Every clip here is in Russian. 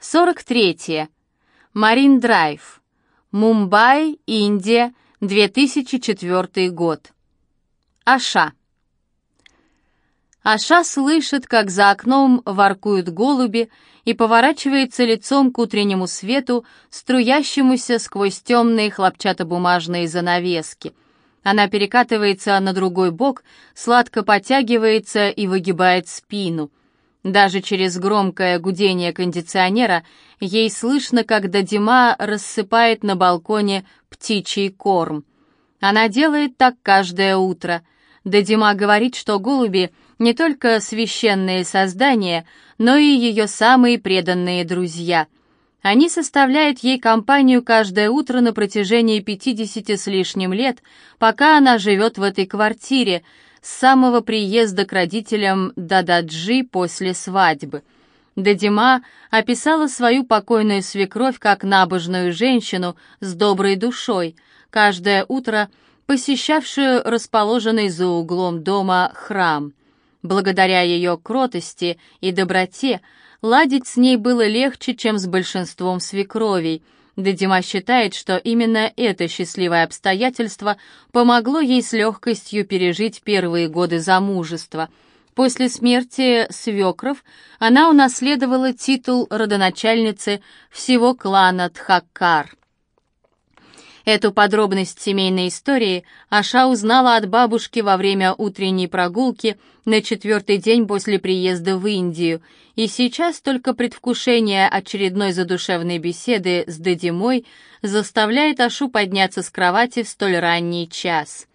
43. Марин Драйв. Мумбай, Индия, 2004 год. Аша. Аша слышит, как за окном воркуют голуби, и поворачивается лицом к утреннему свету, струящемуся сквозь темные хлопчатобумажные занавески. Она перекатывается на другой бок, сладко потягивается и выгибает спину. Даже через громкое гудение кондиционера ей слышно, как Дадима рассыпает на балконе птичий корм. Она делает так каждое утро. Дадима говорит, что голуби не только священные создания, но и ее самые преданные друзья. Они составляют ей компанию каждое утро на протяжении пятидесяти с лишним лет, пока она живет в этой квартире, с самого приезда к родителям Дададжи после свадьбы. Дадима описала свою покойную свекровь как набожную женщину с доброй душой, каждое утро посещавшую расположенный за углом дома храм. Благодаря ее кротости и доброте ладить с ней было легче, чем с большинством свекровей — Дедима считает, что именно это счастливое обстоятельство помогло ей с легкостью пережить первые годы замужества. После смерти свекров она унаследовала титул родоначальницы всего клана Тхаккар. Эту подробность семейной истории Аша узнала от бабушки во время утренней прогулки на четвертый день после приезда в Индию, и сейчас только предвкушение очередной задушевной беседы с Дедимой заставляет Ашу подняться с кровати в столь ранний час.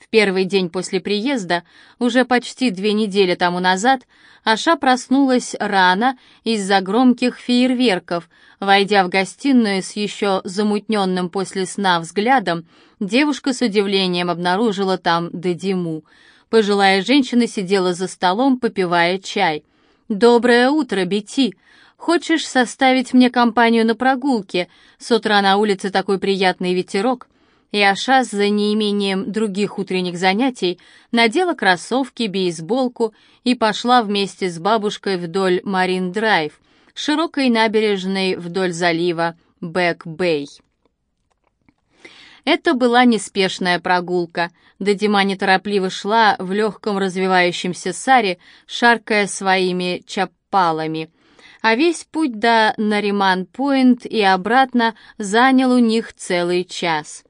В первый день после приезда, уже почти две недели тому назад, Аша проснулась рано из-за громких фейерверков. Войдя в гостиную с еще замутненным после сна взглядом, девушка с удивлением обнаружила там Дадиму. Пожилая женщина сидела за столом, попивая чай. «Доброе утро, Бети! Хочешь составить мне компанию на прогулке? С утра на улице такой приятный ветерок» и Аша за неимением других утренних занятий надела кроссовки, бейсболку и пошла вместе с бабушкой вдоль Марин-Драйв, широкой набережной вдоль залива Бэк-Бэй. Это была неспешная прогулка. Дадима неторопливо шла в легком развевающемся сари, шаркая своими чаппалами. А весь путь до Нариман-Пойнт и обратно занял у них целый час —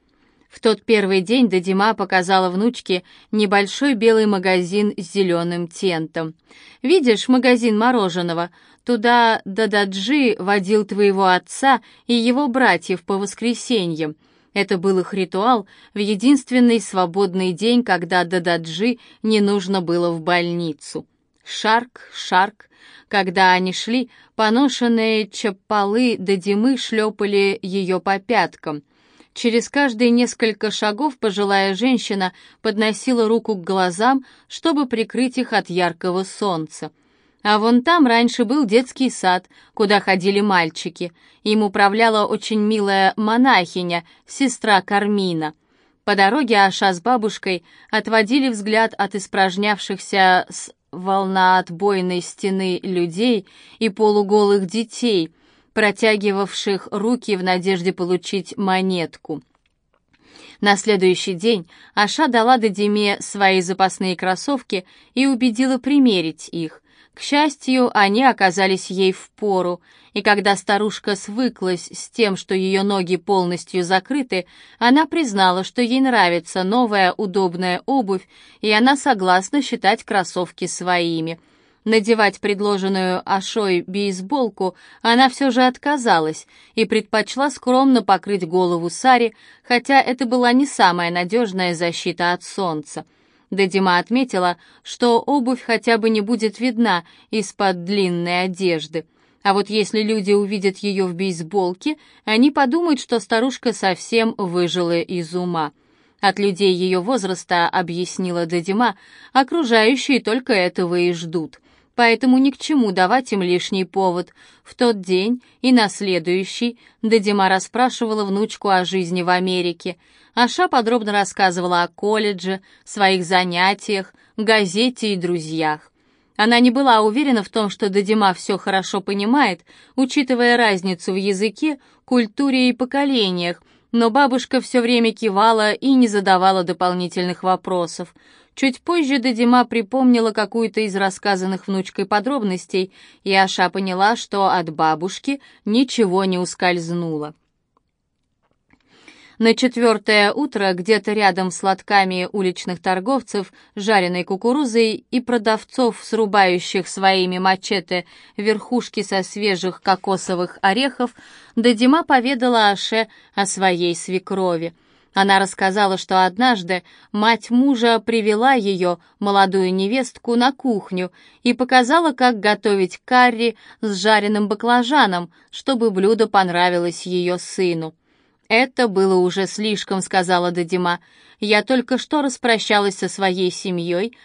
в тот первый день Дадима показала внучке небольшой белый магазин с зеленым тентом. «Видишь магазин мороженого? Туда Дададжи водил твоего отца и его братьев по воскресеньям. Это был их ритуал в единственный свободный день, когда Дададжи не нужно было в больницу. Шарк, шарк. Когда они шли, поношенные чапалы Дадимы шлепали ее по пяткам — Через каждые несколько шагов пожилая женщина подносила руку к глазам, чтобы прикрыть их от яркого солнца. А вон там раньше был детский сад, куда ходили мальчики. Им управляла очень милая монахиня, сестра Кармина. По дороге Аша с бабушкой отводили взгляд от испражнявшихся с волноотбойной стены людей и полуголых детей — протягивавших руки в надежде получить монетку. На следующий день Аша дала Дадиме свои запасные кроссовки и убедила примерить их. К счастью, они оказались ей в пору, и когда старушка свыклась с тем, что ее ноги полностью закрыты, она признала, что ей нравится новая удобная обувь, и она согласна считать кроссовки своими — Надевать предложенную Ашой бейсболку она все же отказалась и предпочла скромно покрыть голову Сари, хотя это была не самая надежная защита от солнца. Дедима отметила, что обувь хотя бы не будет видна из-под длинной одежды. А вот если люди увидят ее в бейсболке, они подумают, что старушка совсем выжила из ума. От людей ее возраста, объяснила Дедима, окружающие только этого и ждут — поэтому ни к чему давать им лишний повод. В тот день и на следующий Дадима расспрашивала внучку о жизни в Америке. Аша подробно рассказывала о колледже, своих занятиях, газете и друзьях. Она не была уверена в том, что Дадима все хорошо понимает, учитывая разницу в языке, культуре и поколениях, но бабушка все время кивала и не задавала дополнительных вопросов. Чуть позже Дадима припомнила какую-то из рассказанных внучкой подробностей, и Аша поняла, что от бабушки ничего не ускользнуло. На четвертое утро где-то рядом с лотками уличных торговцев, жареной кукурузой и продавцов, срубающих своими мачете верхушки со свежих кокосовых орехов, Дадима поведала Аше о своей свекрови. Она рассказала, что однажды мать мужа привела ее, молодую невестку, на кухню и показала, как готовить карри с жареным баклажаном, чтобы блюдо понравилось ее сыну. «Это было уже слишком», — сказала Дадима. «Я только что распрощалась со своей семьей,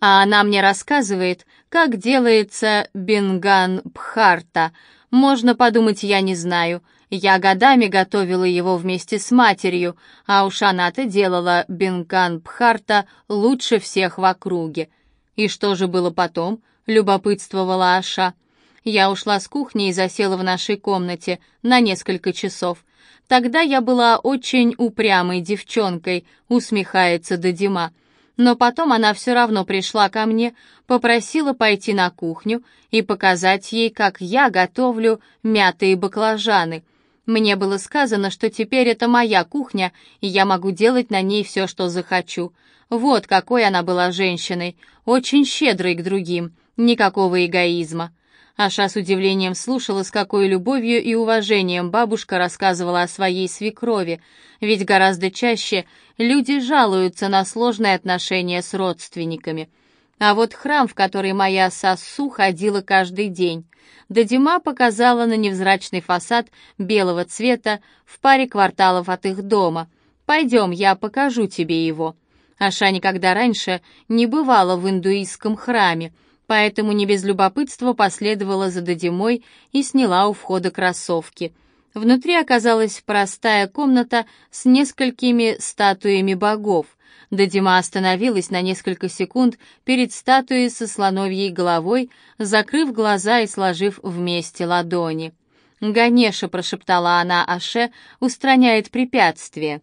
а она мне рассказывает, как делается бенган бхарта. Можно подумать, я не знаю. Я годами готовила его вместе с матерью, а уж она-то делала бенган бхарта лучше всех в округе. И что же было потом?» — любопытствовала Аша. Я ушла с кухни и засела в нашей комнате на несколько часов. Тогда я была очень упрямой девчонкой, усмехается Дадима. Но потом она все равно пришла ко мне, попросила пойти на кухню и показать ей, как я готовлю мятые баклажаны. Мне было сказано, что теперь это моя кухня, и я могу делать на ней все, что захочу. Вот какой она была женщиной, очень щедрой к другим, никакого эгоизма. Аша с удивлением слушала, с какой любовью и уважением бабушка рассказывала о своей свекрови, ведь гораздо чаще люди жалуются на сложные отношения с родственниками. А вот храм, в который моя Сассу ходила каждый день. Дадима показала на невзрачный фасад белого цвета в паре кварталов от их дома. «Пойдем, я покажу тебе его». Аша никогда раньше не бывала в индуистском храме, поэтому не без любопытства последовала за Дадимой и сняла у входа кроссовки. Внутри оказалась простая комната с несколькими статуями богов. Дадима остановилась на несколько секунд перед статуей со слоновьей головой, закрыв глаза и сложив вместе ладони. «Ганеша», — прошептала она Аше, — «устраняет препятствие».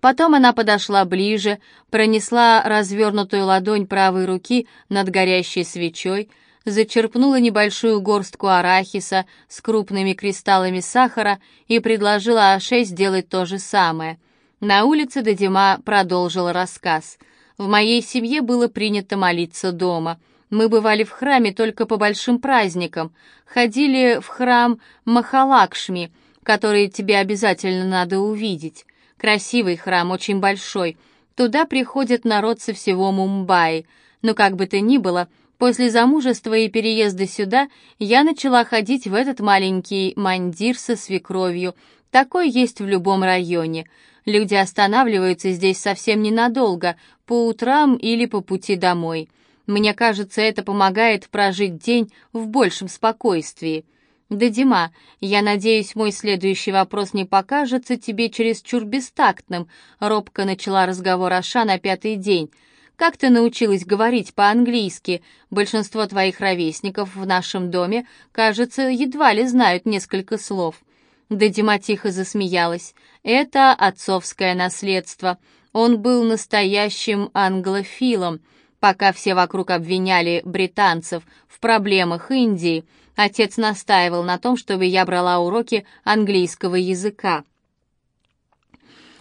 Потом она подошла ближе, пронесла развернутую ладонь правой руки над горящей свечой, зачерпнула небольшую горстку арахиса с крупными кристаллами сахара и предложила Аше сделать то же самое. На улице Дадима продолжил рассказ. «В моей семье было принято молиться дома. Мы бывали в храме только по большим праздникам. Ходили в храм Махалакшми, который тебе обязательно надо увидеть. Красивый храм, очень большой. Туда приходит народ со всего Мумбаи. Но как бы то ни было, после замужества и переезда сюда я начала ходить в этот маленький мандир со свекровью. Такой есть в любом районе. Люди останавливаются здесь совсем ненадолго, по утрам или по пути домой. Мне кажется, это помогает прожить день в большем спокойствии. «Да, Дима, я надеюсь, мой следующий вопрос не покажется тебе чересчур бестактным», робко начала разговор Аша на пятый день. «Как ты научилась говорить по-английски? Большинство твоих ровесников в нашем доме, кажется, едва ли знают несколько слов». Да Дима тихо засмеялась. «Это отцовское наследство. Он был настоящим англофилом. Пока все вокруг обвиняли британцев в проблемах Индии, Отец настаивал на том, чтобы я брала уроки английского языка.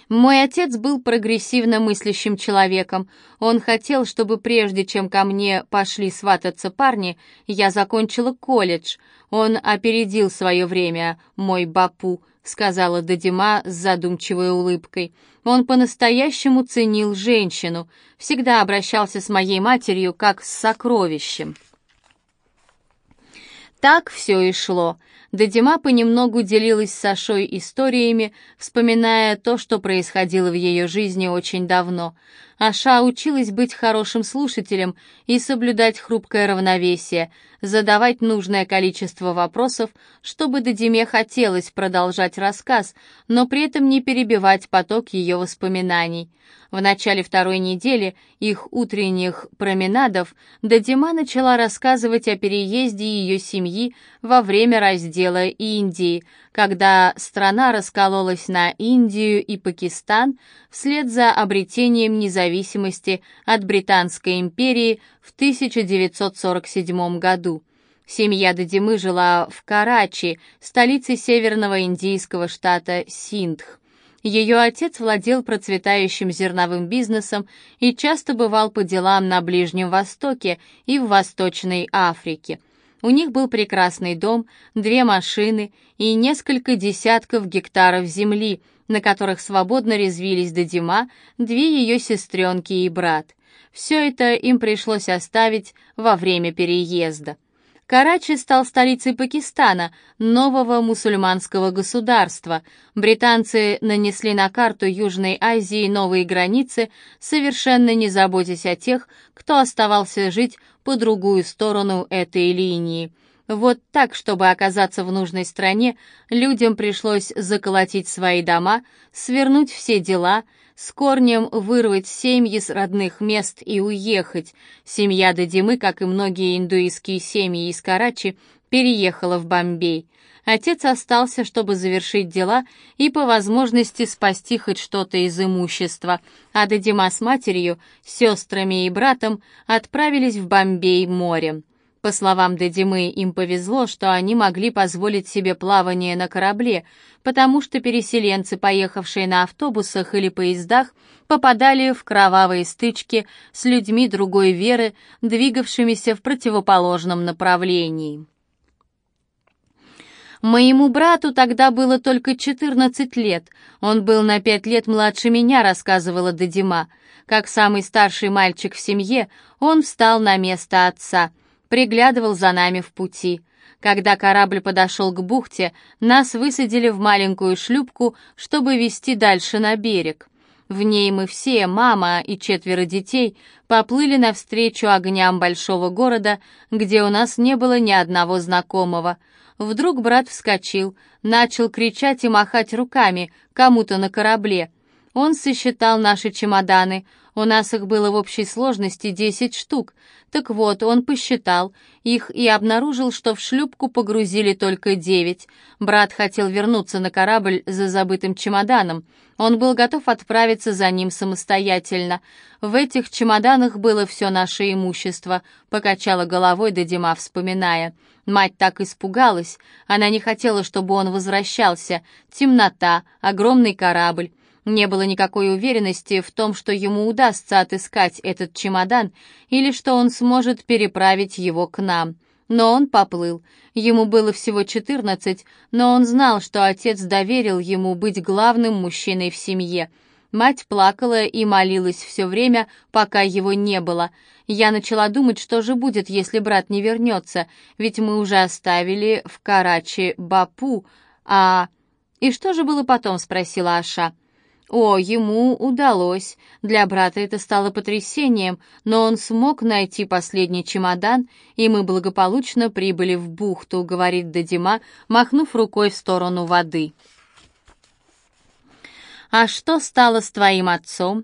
Мой отец был прогрессивно мыслящим человеком. Он хотел, чтобы прежде чем ко мне пошли свататься парни, я закончила колледж. Он опередил свое время, мой бапу, сказала Дадима с задумчивой улыбкой. Он по-настоящему ценил женщину, всегда обращался с моей матерью как с сокровищем. Так все и шло. Дадима понемногу делилась с Сашой историями, вспоминая то, что происходило в ее жизни очень давно. Аша училась быть хорошим слушателем и соблюдать хрупкое равновесие, задавать нужное количество вопросов, чтобы Дадиме хотелось продолжать рассказ, но при этом не перебивать поток ее воспоминаний. В начале второй недели их утренних променадов Дадима начала рассказывать о переезде ее семьи во время раздела Индии, когда страна раскололась на Индию и Пакистан вслед за обретением независимости от Британской империи в 1947 году. Семья Дадимы жила в Карачи, столице северного индийского штата Синдх. Ее отец владел процветающим зерновым бизнесом и часто бывал по делам на Ближнем Востоке и в Восточной Африке. У них был прекрасный дом, две машины и несколько десятков гектаров земли, на которых свободно резвились Дадима, две ее сестренки и брат. Все это им пришлось оставить во время переезда. Карачи стал столицей Пакистана, нового мусульманского государства. Британцы нанесли на карту Южной Азии новые границы, совершенно не заботясь о тех, кто оставался жить по другую сторону этой линии. Вот так, чтобы оказаться в нужной стране, людям пришлось заколотить свои дома, свернуть все дела — с корнем вырвать семьи с родных мест и уехать. Семья Дадимы, как и многие индуистские семьи из Карачи, переехала в Бомбей. Отец остался, чтобы завершить дела и по возможности спасти хоть что-то из имущества, а Дадима с матерью, сестрами и братом отправились в Бомбей морем. По словам Дадимы, им повезло, что они могли позволить себе плавание на корабле, потому что переселенцы, поехавшие на автобусах или поездах, попадали в кровавые стычки с людьми другой веры, двигавшимися в противоположном направлении. Моему брату тогда было только 14 лет. Он был на пять лет младше меня, рассказывала Дадима. Как самый старший мальчик в семье, он встал на место отца, приглядывал за нами в пути. Когда корабль подошел к бухте, нас высадили в маленькую шлюпку, чтобы вести дальше на берег. В ней мы все, мама и четверо детей, поплыли навстречу огням большого города, где у нас не было ни одного знакомого. Вдруг брат вскочил, начал кричать и махать руками кому-то на корабле. Он сосчитал наши чемоданы. У нас их было в общей сложности десять штук. Так вот, он посчитал их и обнаружил, что в шлюпку погрузили только девять. Брат хотел вернуться на корабль за забытым чемоданом. Он был готов отправиться за ним самостоятельно. В этих чемоданах было все наше имущество, покачала головой Дадима, вспоминая. Мать так испугалась. Она не хотела, чтобы он возвращался. Темнота, огромный корабль. Не было никакой уверенности в том, что ему удастся отыскать этот чемодан или что он сможет переправить его к нам. Но он поплыл. Ему было всего 14, но он знал, что отец доверил ему быть главным мужчиной в семье. Мать плакала и молилась все время, пока его не было. Я начала думать, что же будет, если брат не вернется, ведь мы уже оставили в Карачи Бапу, а... «И что же было потом?» — спросила Аша. О, ему удалось. Для брата это стало потрясением, но он смог найти последний чемодан, и мы благополучно прибыли в бухту, говорит Дадима, махнув рукой в сторону воды. А что стало с твоим отцом?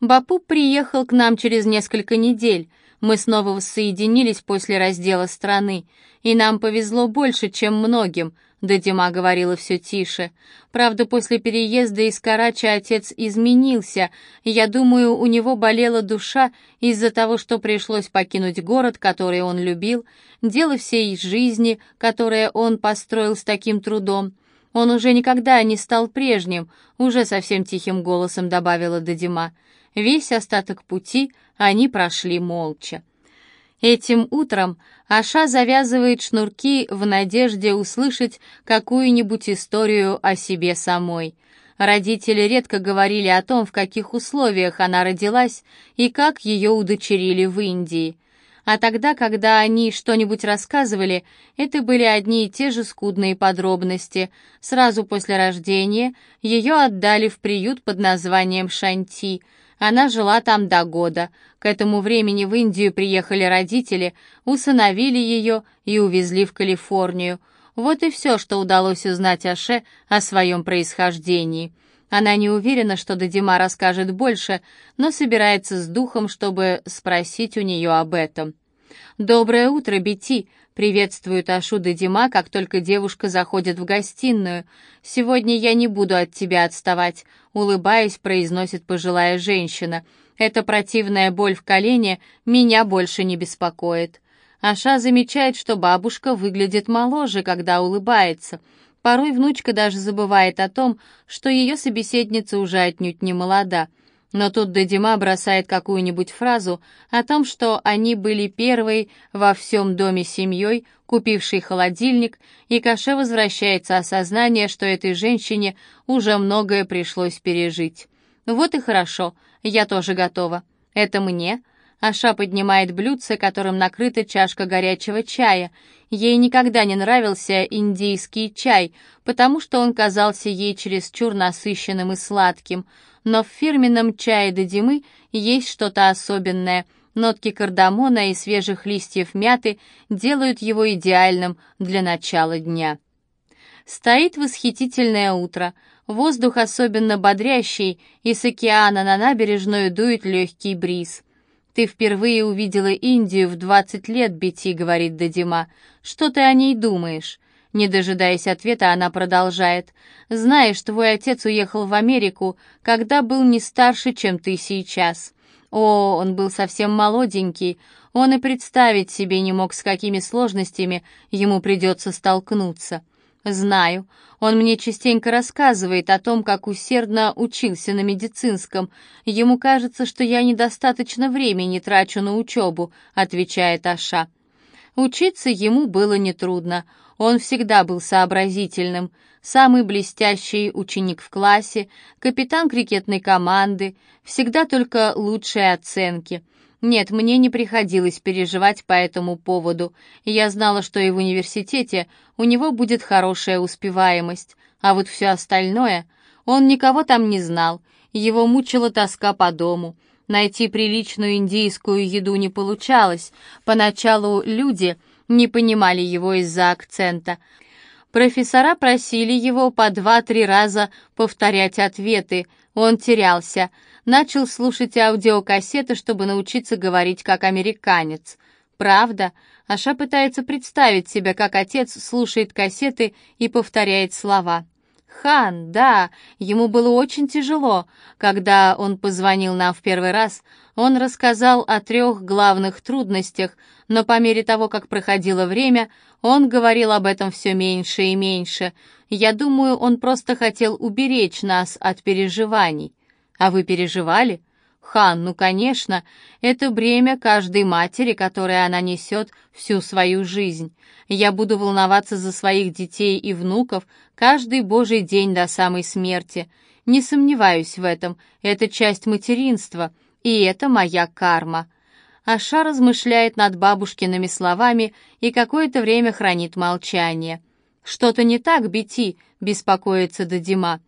Бапу приехал к нам через несколько недель. Мы снова воссоединились после раздела страны, и нам повезло больше, чем многим. Дадима говорила все тише. Правда, после переезда из Карачи отец изменился. Я думаю, у него болела душа из-за того, что пришлось покинуть город, который он любил, дело всей жизни, которое он построил с таким трудом. Он уже никогда не стал прежним, уже совсем тихим голосом добавила Дадима. Весь остаток пути они прошли молча. Этим утром Аша завязывает шнурки в надежде услышать какую-нибудь историю о себе самой. Родители редко говорили о том, в каких условиях она родилась и как ее удочерили в Индии. А тогда, когда они что-нибудь рассказывали, это были одни и те же скудные подробности. Сразу после рождения ее отдали в приют под названием Шанти – Она жила там до года. К этому времени в Индию приехали родители, усыновили ее и увезли в Калифорнию. Вот и все, что удалось узнать Аше о своем происхождении. Она не уверена, что Дадима расскажет больше, но собирается с духом, чтобы спросить у нее об этом. «Доброе утро, Бети!» — приветствует Ашу Дадима, как только девушка заходит в гостиную. «Сегодня я не буду от тебя отставать», — улыбаясь, произносит пожилая женщина. «Эта противная боль в колене меня больше не беспокоит». Аша замечает, что бабушка выглядит моложе, когда улыбается. Порой внучка даже забывает о том, что ее собеседница уже отнюдь не молода. Но тут Дадима бросает какую-нибудь фразу о том, что они были первой во всем доме семьей, купившей холодильник, и Каше возвращается осознание, что этой женщине уже многое пришлось пережить. «Вот и хорошо, я тоже готова. Это мне?» Аша поднимает блюдце, которым накрыта чашка горячего чая. Ей никогда не нравился индийский чай, потому что он казался ей чересчур насыщенным и сладким. Но в фирменном чае Дадимы есть что-то особенное. Нотки кардамона и свежих листьев мяты делают его идеальным для начала дня. Стоит восхитительное утро. Воздух особенно бодрящий, и с океана на набережную дует легкий бриз. «Ты впервые увидела Индию в двадцать лет, Бетти», — говорит Дадима. «Что ты о ней думаешь?» Не дожидаясь ответа, она продолжает. «Знаешь, твой отец уехал в Америку, когда был не старше, чем ты сейчас. О, он был совсем молоденький. Он и представить себе не мог, с какими сложностями ему придется столкнуться. Знаю. Он мне частенько рассказывает о том, как усердно учился на медицинском. Ему кажется, что я недостаточно времени трачу на учебу, отвечает Аша. Учиться ему было нетрудно. Он всегда был сообразительным, самый блестящий ученик в классе, капитан крикетной команды, всегда только лучшие оценки — нет, мне не приходилось переживать по этому поводу. Я знала, что и в университете у него будет хорошая успеваемость, а вот все остальное... Он никого там не знал, его мучила тоска по дому. Найти приличную индийскую еду не получалось. Поначалу люди не понимали его из-за акцента. Профессора просили его по два-три раза повторять ответы. Он терялся начал слушать аудиокассеты, чтобы научиться говорить как американец. Правда, Аша пытается представить себя, как отец слушает кассеты и повторяет слова. Хан, да, ему было очень тяжело. Когда он позвонил нам в первый раз, он рассказал о трех главных трудностях, но по мере того, как проходило время, он говорил об этом все меньше и меньше. Я думаю, он просто хотел уберечь нас от переживаний. А вы переживали? Хан, ну, конечно, это бремя каждой матери, которое она несет всю свою жизнь. Я буду волноваться за своих детей и внуков каждый божий день до самой смерти. Не сомневаюсь в этом, это часть материнства, и это моя карма. Аша размышляет над бабушкиными словами и какое-то время хранит молчание. «Что-то не так, Бети?» — беспокоится Дадима.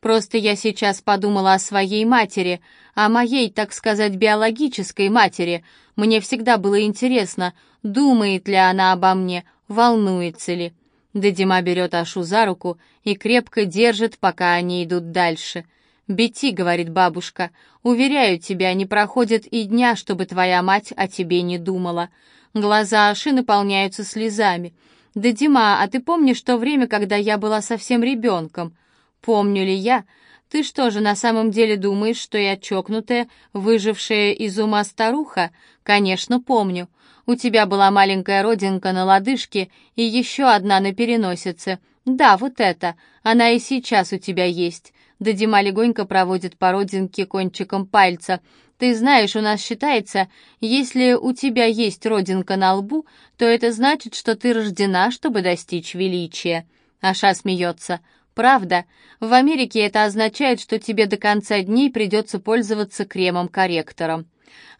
Просто я сейчас подумала о своей матери, о моей, так сказать, биологической матери. Мне всегда было интересно, думает ли она обо мне, волнуется ли. Дедима берет Ашу за руку и крепко держит, пока они идут дальше. «Бети», — говорит бабушка, — «уверяю тебя, не проходит и дня, чтобы твоя мать о тебе не думала». Глаза Аши наполняются слезами. «Да, Дима, а ты помнишь то время, когда я была совсем ребенком?» Помню ли я? Ты что же на самом деле думаешь, что я чокнутая, выжившая из ума старуха? Конечно, помню. У тебя была маленькая родинка на лодыжке и еще одна на переносице. Да, вот это. Она и сейчас у тебя есть. Дадима легонько проводит по родинке кончиком пальца. Ты знаешь, у нас считается, если у тебя есть родинка на лбу, то это значит, что ты рождена, чтобы достичь величия. Аша смеется. Правда, в Америке это означает, что тебе до конца дней придется пользоваться кремом-корректором.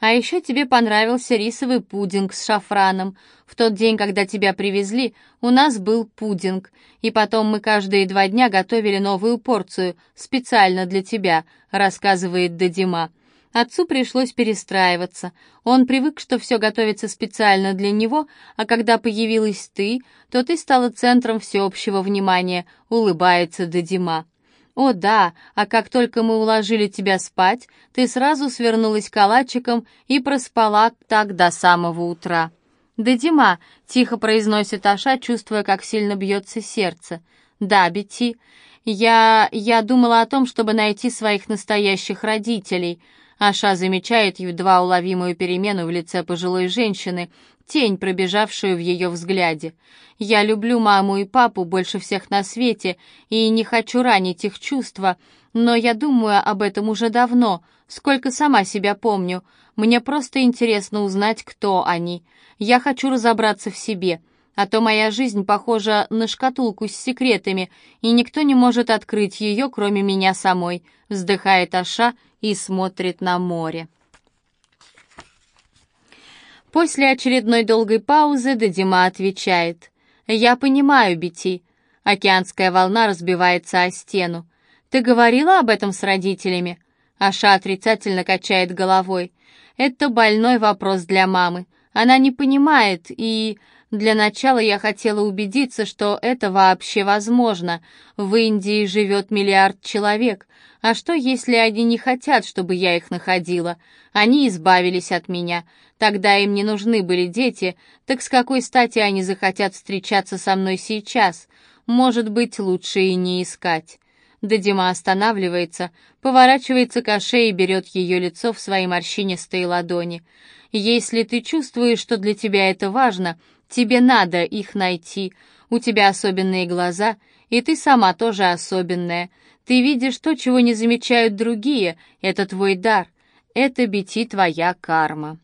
А еще тебе понравился рисовый пудинг с шафраном. В тот день, когда тебя привезли, у нас был пудинг, и потом мы каждые два дня готовили новую порцию, специально для тебя», — рассказывает Дадима. Отцу пришлось перестраиваться. Он привык, что все готовится специально для него, а когда появилась ты, то ты стала центром всеобщего внимания, улыбается Дадима. «О да, а как только мы уложили тебя спать, ты сразу свернулась калачиком и проспала так до самого утра». «Дадима», — тихо произносит Аша, чувствуя, как сильно бьется сердце. «Да, Бетти, я... я думала о том, чтобы найти своих настоящих родителей», Аша замечает едва уловимую перемену в лице пожилой женщины, тень, пробежавшую в ее взгляде. «Я люблю маму и папу больше всех на свете и не хочу ранить их чувства, но я думаю об этом уже давно, сколько сама себя помню. Мне просто интересно узнать, кто они. Я хочу разобраться в себе» а то моя жизнь похожа на шкатулку с секретами, и никто не может открыть ее, кроме меня самой», — вздыхает Аша и смотрит на море. После очередной долгой паузы Дадима отвечает. «Я понимаю, Бити». Океанская волна разбивается о стену. «Ты говорила об этом с родителями?» Аша отрицательно качает головой. «Это больной вопрос для мамы. Она не понимает и...» Для начала я хотела убедиться, что это вообще возможно. В Индии живет миллиард человек. А что, если они не хотят, чтобы я их находила? Они избавились от меня. Тогда им не нужны были дети. Так с какой стати они захотят встречаться со мной сейчас? Может быть, лучше и не искать. Дадима останавливается, поворачивается к Аше и берет ее лицо в свои морщинистые ладони. «Если ты чувствуешь, что для тебя это важно, Тебе надо их найти. У тебя особенные глаза, и ты сама тоже особенная. Ты видишь то, чего не замечают другие. Это твой дар. Это бити твоя карма.